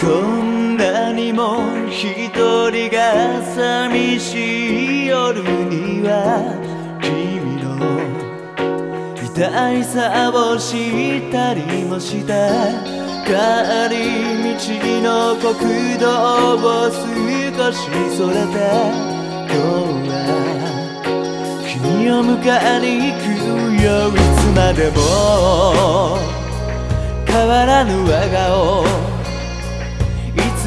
こんなにも一人が寂しい夜には君の痛いさを知ったりもした。帰り道の国道を少しそれた今日は君を迎えに行くよいつまでも変わらぬ我が顔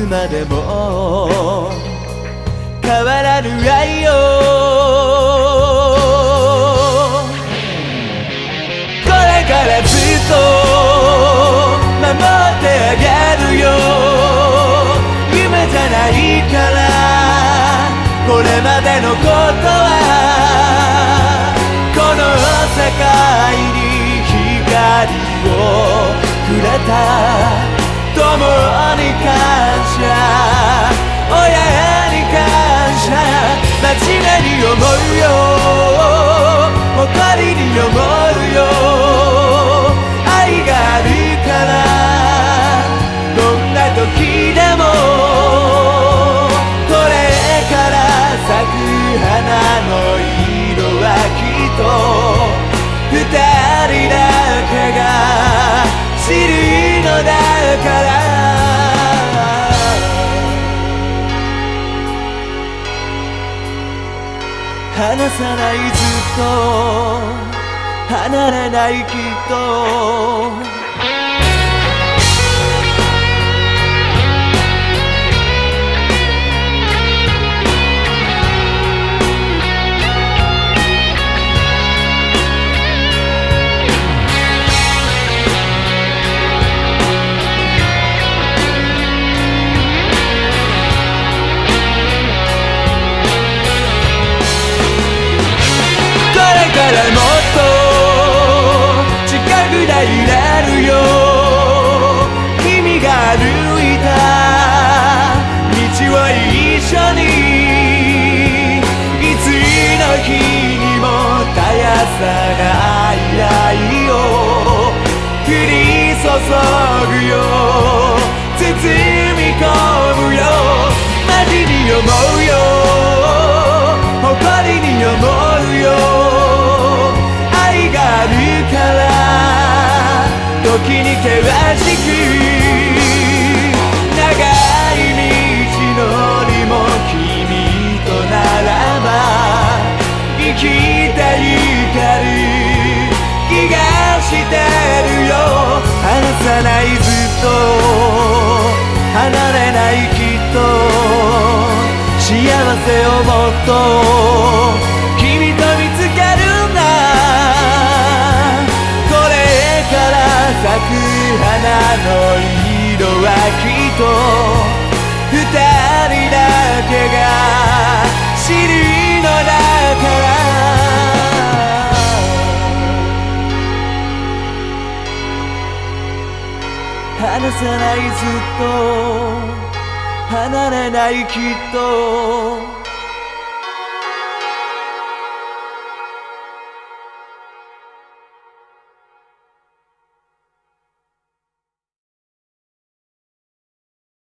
つまでも。変わらぬ愛よこれからずっと。守ってあげるよ。夢じゃないから。これまでのことは。この世界に光をくれた。共に感謝親に感謝。真面目に思うよ誇りに思うよ愛があるからどんな時でもこれから咲く花の色はきっと二人だけが知るのだから。離さないずっと。離れないきっと。道を一緒にいつの日にも絶やさない愛を降り注ぐよ包み込むよマジに思うよ誇りに思うよ愛があるから時に険しく幸せをもっと君と見つけるんだこれから咲く花の色はきっと二人だけが知るのだから。離さないずっと離れないきっと。